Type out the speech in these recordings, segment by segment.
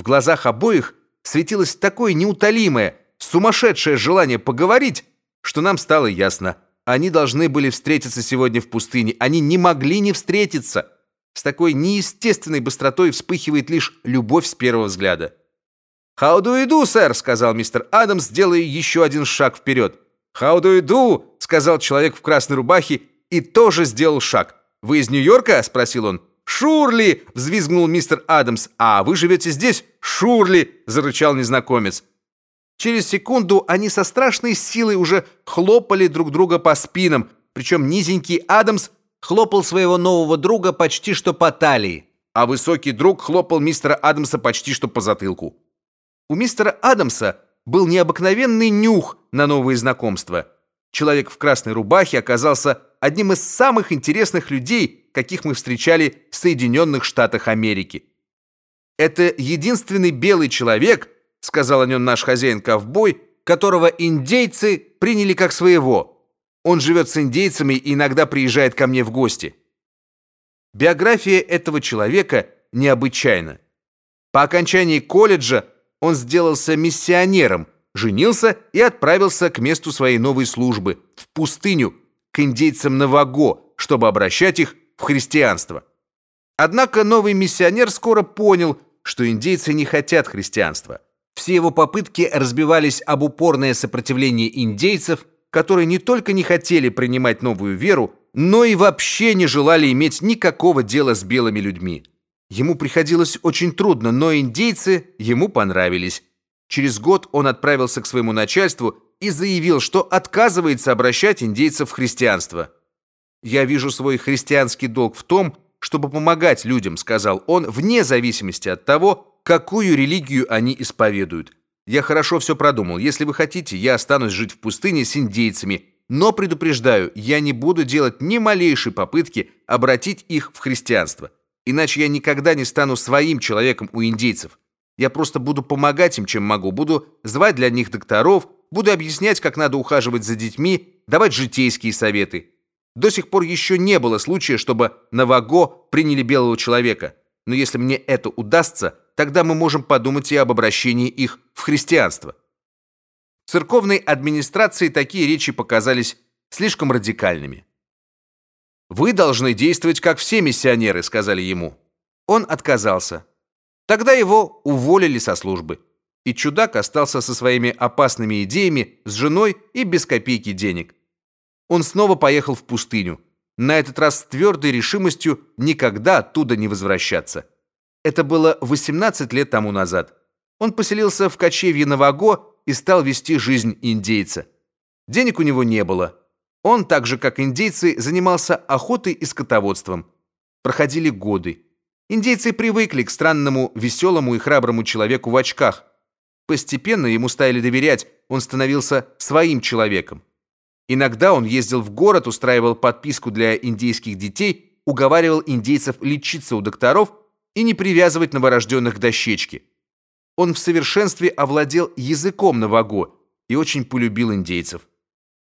В глазах обоих светилось такое неутолимое, сумасшедшее желание поговорить, что нам стало ясно. Они должны были встретиться сегодня в пустыне. Они не могли не встретиться. С такой неестественной быстротой вспыхивает лишь любовь с первого взгляда. «How do you do, сэр?» — сказал мистер Адамс, делая еще один шаг вперед. «How do you do?» — сказал человек в красной рубахе и тоже сделал шаг. «Вы из Нью-Йорка?» — спросил он. «Шурли!» — взвизгнул мистер Адамс. «А вы живете здесь?» «Шурли!» — зарычал незнакомец. Через секунду они со страшной силой уже хлопали друг друга по спинам, причем низенький Адамс хлопал своего нового друга почти что по талии, а высокий друг хлопал мистера Адамса почти что по затылку. У мистера Адамса был необыкновенный нюх на новые знакомства. Человек в красной рубахе оказался одним из самых интересных людей, каких мы встречали в Соединенных Штатах Америки. Это единственный белый человек, сказал о нем наш хозяин-ковбой, которого индейцы приняли как своего. Он живет с индейцами и иногда приезжает ко мне в гости. Биография этого человека необычайна. По окончании колледжа он сделался миссионером, женился и отправился к месту своей новой службы в пустыню к индейцам Наваго, чтобы обращать их в христианство. Однако новый миссионер скоро понял, что индейцы не хотят христианства. Все его попытки разбивались об упорное сопротивление индейцев, которые не только не хотели принимать новую веру, но и вообще не желали иметь никакого дела с белыми людьми. Ему приходилось очень трудно, но индейцы ему понравились. Через год он отправился к своему начальству и заявил, что отказывается обращать индейцев в христианство. Я вижу свой христианский долг в том, чтобы помогать людям, сказал он, вне зависимости от того, какую религию они исповедуют. Я хорошо все продумал. Если вы хотите, я останусь жить в пустыне с индейцами, но предупреждаю, я не буду делать ни малейшей попытки обратить их в христианство. Иначе я никогда не стану своим человеком у индейцев. Я просто буду помогать им, чем могу, буду звать для них докторов, буду объяснять, как надо ухаживать за детьми, давать житейские советы. До сих пор еще не было случая, чтобы на Ваго приняли белого человека. Но если мне это удастся, тогда мы можем подумать и об обращении их в христианство. Церковной администрации такие речи показались слишком радикальными. Вы должны действовать как все миссионеры, сказали ему. Он отказался. Тогда его уволили со службы. И чудак остался со своими опасными идеями, с женой и без копейки денег он снова поехал в пустыню, на этот раз с твердой решимостью никогда оттуда не возвращаться. Это было 18 лет тому назад. Он поселился в кочевье Наваго и стал вести жизнь индейца. Денег у него не было. Он, так же как индейцы, занимался охотой и скотоводством. Проходили годы. Индейцы привыкли к странному, веселому и храброму человеку в очках. Постепенно ему стали доверять, он становился своим человеком. Иногда он ездил в город, устраивал подписку для индейских детей, уговаривал индейцев лечиться у докторов и не привязывать новорожденных к дощечке. Он в совершенстве овладел языком Наваго и очень полюбил индейцев.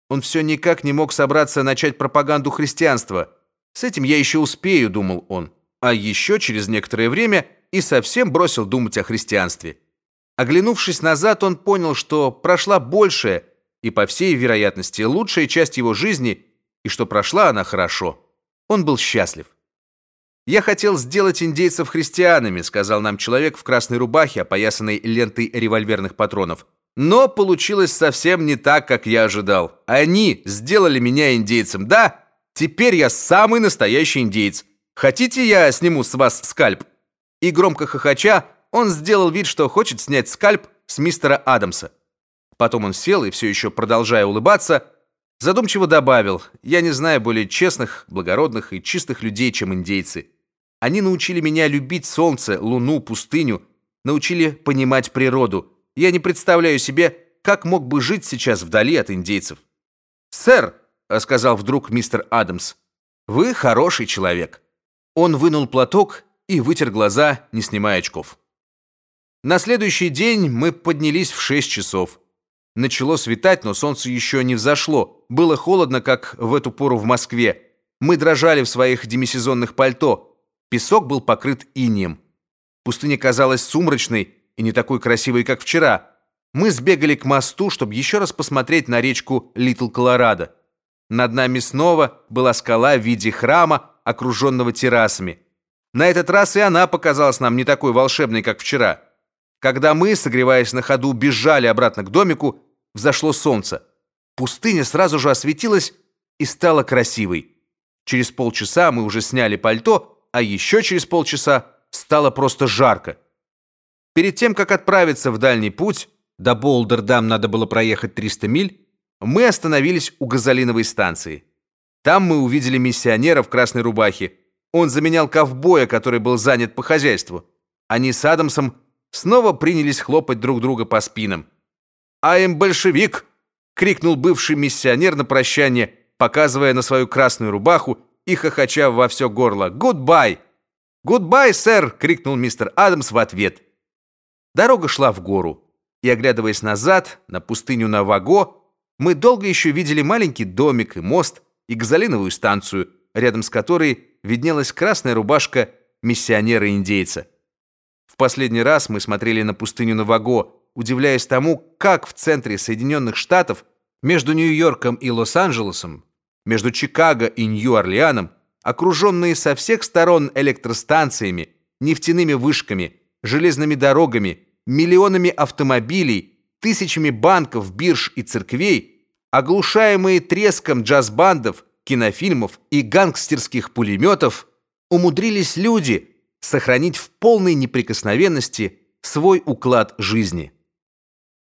Он все никак не мог собраться начать пропаганду христианства. С этим я еще успею, думал он. А еще через некоторое время и совсем бросил думать о христианстве. Оглянувшись назад, он понял, что прошла большая и, по всей вероятности, лучшая часть его жизни, и что прошла она хорошо. Он был счастлив. «Я хотел сделать индейцев христианами», сказал нам человек в красной рубахе, опоясанной лентой револьверных патронов. «Но получилось совсем не так, как я ожидал. Они сделали меня индейцем. Да, теперь я самый настоящий индейец. Хотите, я сниму с вас скальп?» И громко хохоча, он сделал вид, что хочет снять скальп с мистера Адамса. Потом он сел и все еще продолжая улыбаться, задумчиво добавил: "Я не знаю более честных, благородных и чистых людей, чем индейцы. Они научили меня любить солнце, луну, пустыню, научили понимать природу. Я не представляю себе, как мог бы жить сейчас вдали от индейцев". "Сэр", сказал вдруг мистер Адамс, "вы хороший человек". Он вынул платок и вытер глаза, не снимая очков. На следующий день мы поднялись в шесть часов. Начало светать, но солнце еще не взошло. Было холодно, как в эту пору в Москве. Мы дрожали в своих демисезонных пальто. Песок был покрыт инеем. Пустыня казалась сумрачной, и не такой красивой, как вчера. Мы сбегали к мосту, чтобы еще раз посмотреть на речку Литл Колорадо. Над нами снова была скала в виде храма, окруженного террасами. На этот раз и она показалась нам не такой волшебной, как вчера. Когда мы, согреваясь на ходу, бежали обратно к домику, взошло солнце. Пустыня сразу же осветилась и стала красивой. Через полчаса мы уже сняли пальто, а еще через полчаса стало просто жарко. Перед тем, как отправиться в дальний путь, до Болдердам надо было проехать 300 миль, мы остановились у газолиновой станции. Там мы увидели миссионера в красной рубахе. Он заменял ковбоя, который был занят по хозяйству. Они с Адамсом снова принялись хлопать друг друга по спинам. «I am большевик!» — крикнул бывший миссионер на прощание, показывая на свою красную рубаху и хохоча во все горло. «Good-bye!» «Good-bye, sir!» — крикнул мистер Адамс в ответ. Дорога шла в гору, и, оглядываясь назад, на пустыню Наваго, мы долго еще видели маленький домик и мост, и газолиновую станцию, рядом с которой виднелась красная рубашка миссионера-индейца. Последний раз мы смотрели на пустыню Наваго, удивляясь тому, как в центре Соединенных Штатов, между Нью-Йорком и Лос-Анджелесом, между Чикаго и Нью-Орлеаном, окруженные со всех сторон электростанциями, нефтяными вышками, железными дорогами, миллионами автомобилей, тысячами банков, бирж и церквей, оглушаемые треском джаз-бандов, кинофильмов и гангстерских пулеметов, умудрились люди сохранить в полной неприкосновенности свой уклад жизни.